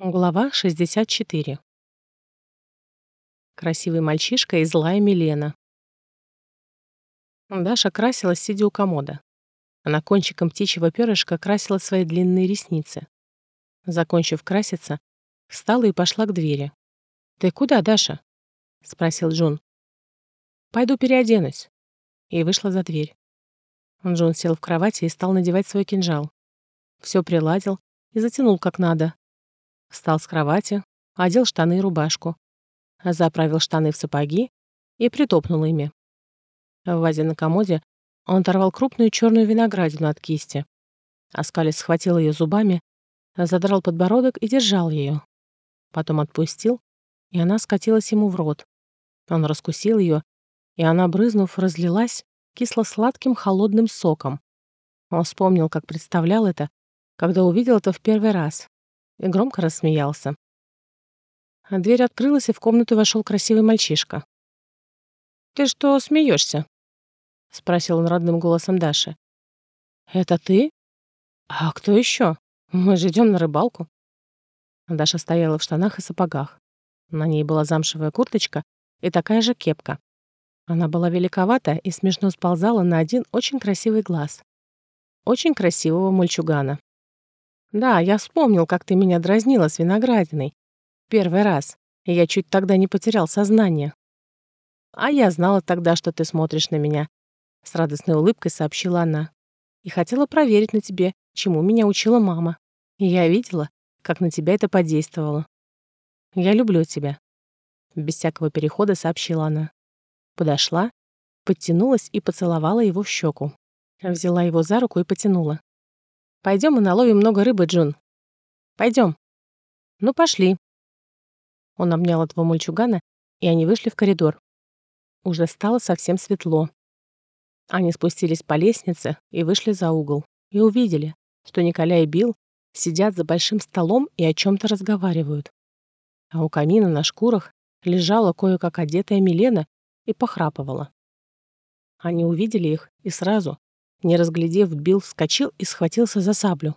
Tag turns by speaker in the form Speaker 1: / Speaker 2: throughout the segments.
Speaker 1: Глава 64. Красивый мальчишка и злая Милена. Даша красилась, сидя у комода. Она кончиком птичьего перышка красила свои длинные ресницы. Закончив краситься, встала и пошла к двери. «Ты куда, Даша?» — спросил Джун. «Пойду переоденусь». И вышла за дверь. Джун сел в кровати и стал надевать свой кинжал. Все приладил и затянул как надо, Встал с кровати, одел штаны и рубашку, заправил штаны в сапоги и притопнул ими. В вазе на комоде он оторвал крупную черную виноградину от кисти. Аскалис схватил ее зубами, задрал подбородок и держал ее. Потом отпустил, и она скатилась ему в рот. Он раскусил ее, и она, брызнув, разлилась кисло-сладким холодным соком. Он вспомнил, как представлял это, когда увидел это в первый раз, и громко рассмеялся. А дверь открылась, и в комнату вошел красивый мальчишка. «Ты что смеешься?» — спросил он родным голосом Даши. «Это ты? А кто еще? Мы же идем на рыбалку». Даша стояла в штанах и сапогах. На ней была замшевая курточка и такая же кепка. Она была великовата и смешно сползала на один очень красивый глаз. Очень красивого мальчугана. Да, я вспомнил, как ты меня дразнила с виноградиной. Первый раз. И я чуть тогда не потерял сознание. А я знала тогда, что ты смотришь на меня. С радостной улыбкой сообщила она. И хотела проверить на тебе, чему меня учила мама. И я видела, как на тебя это подействовало. Я люблю тебя. Без всякого перехода сообщила она. Подошла, подтянулась и поцеловала его в щеку. Взяла его за руку и потянула. Пойдем и наловим много рыбы, Джун. Пойдем. Ну, пошли. Он обнял этого мальчугана, и они вышли в коридор. Уже стало совсем светло. Они спустились по лестнице и вышли за угол. И увидели, что Николя и Билл сидят за большим столом и о чем-то разговаривают. А у камина на шкурах лежала кое-как одетая Милена и похрапывала. Они увидели их и сразу, не разглядев, Билл вскочил и схватился за саблю.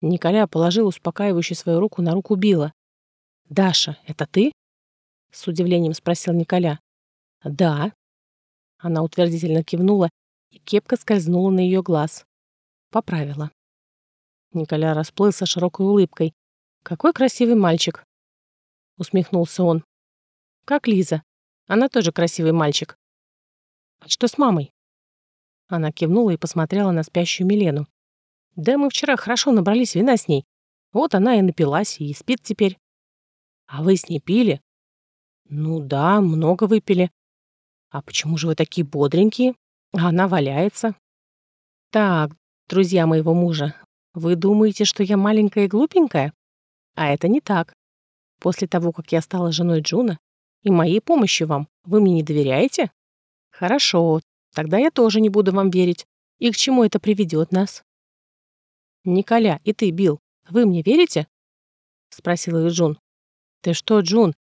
Speaker 1: Николя положил успокаивающую свою руку на руку Билла. «Даша, это ты?» — с удивлением спросил Николя. «Да». Она утвердительно кивнула, и кепка скользнула на ее глаз. Поправила. Николя расплылся широкой улыбкой. «Какой красивый мальчик!» — усмехнулся он. «Как Лиза. Она тоже красивый мальчик. А что с мамой?» Она кивнула и посмотрела на спящую Милену. «Да мы вчера хорошо набрались вина с ней. Вот она и напилась, и спит теперь». «А вы с ней пили?» «Ну да, много выпили». «А почему же вы такие бодренькие? А она валяется». «Так, друзья моего мужа, вы думаете, что я маленькая и глупенькая? А это не так. После того, как я стала женой Джуна и моей помощью вам, вы мне не доверяете? Хорошо, Тогда я тоже не буду вам верить. И к чему это приведет нас? Николя, и ты, Билл, вы мне верите? Спросила их Джун. Ты что, Джун?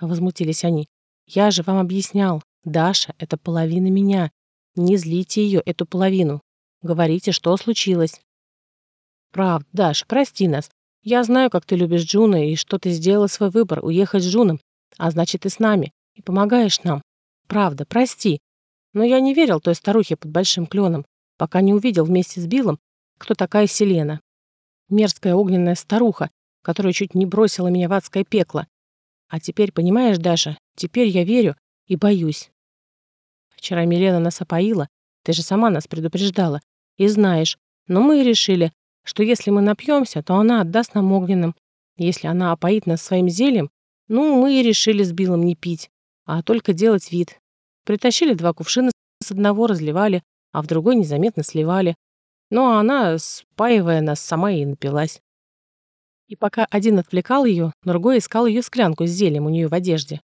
Speaker 1: Возмутились они. Я же вам объяснял. Даша — это половина меня. Не злите ее, эту половину. Говорите, что случилось. Правда, Даша, прости нас. Я знаю, как ты любишь Джуна и что ты сделала свой выбор уехать с Джуном, а значит, и с нами, и помогаешь нам. Правда, прости. Но я не верил той старухе под большим кленом, пока не увидел вместе с Биллом, кто такая Селена. Мерзкая огненная старуха, которая чуть не бросила меня в адское пекло. А теперь, понимаешь, Даша, теперь я верю и боюсь. Вчера Милена нас опоила, ты же сама нас предупреждала. И знаешь, но мы решили, что если мы напьемся, то она отдаст нам огненным. Если она опоит нас своим зельем, ну, мы и решили с Биллом не пить, а только делать вид, Притащили два кувшина, с одного разливали, а в другой незаметно сливали. Ну а она, спаивая нас, сама и напилась. И пока один отвлекал ее, другой искал ее склянку с зельем у нее в одежде.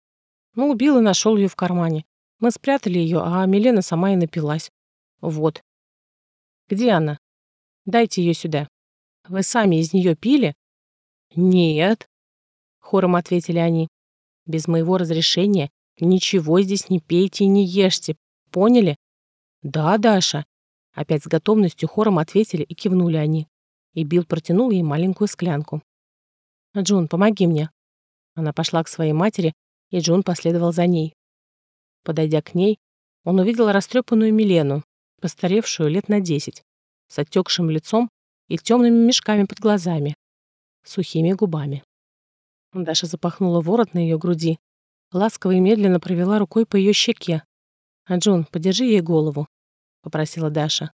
Speaker 1: Ну, убил и нашел ее в кармане. Мы спрятали ее, а Милена сама и напилась. Вот. Где она? Дайте ее сюда. Вы сами из нее пили? Нет. Хором ответили они. Без моего разрешения Ничего здесь не пейте и не ешьте. Поняли? Да, Даша. Опять с готовностью хором ответили и кивнули они. И Билл протянул ей маленькую склянку. «Джун, помоги мне». Она пошла к своей матери, и Джун последовал за ней. Подойдя к ней, он увидел растрепанную Милену, постаревшую лет на десять, с отекшим лицом и темными мешками под глазами, сухими губами. Даша запахнула ворот на ее груди, ласково и медленно провела рукой по ее щеке. «А Джун, подержи ей голову», — попросила Даша.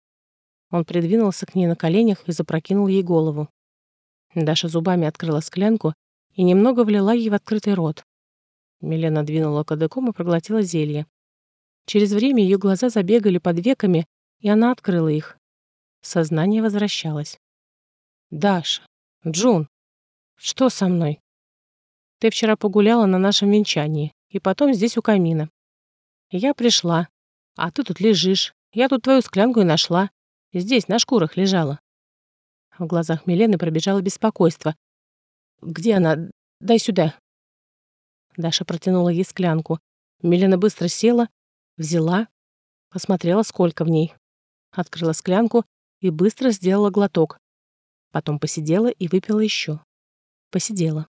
Speaker 1: Он придвинулся к ней на коленях и запрокинул ей голову. Даша зубами открыла склянку и немного влила ей в открытый рот. Милена двинула кадыком и проглотила зелье. Через время ее глаза забегали под веками, и она открыла их. Сознание возвращалось. «Даша! Джун! Что со мной?» «Ты вчера погуляла на нашем венчании, и потом здесь у камина. Я пришла, а ты тут лежишь. Я тут твою склянку и нашла. Здесь, на шкурах лежала». В глазах Милены пробежало беспокойство. «Где она? Дай сюда». Даша протянула ей склянку. Милена быстро села, взяла, посмотрела, сколько в ней. Открыла склянку и быстро сделала глоток. Потом посидела и выпила еще. Посидела.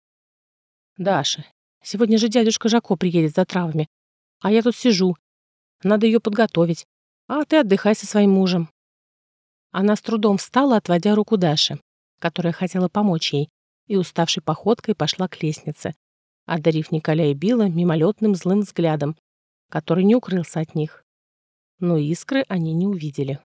Speaker 1: «Даша, сегодня же дядюшка Жако приедет за травами, а я тут сижу. Надо ее подготовить. А ты отдыхай со своим мужем». Она с трудом встала, отводя руку Даши, которая хотела помочь ей, и уставшей походкой пошла к лестнице, одарив Николя и Билла мимолетным злым взглядом, который не укрылся от них. Но искры они не увидели.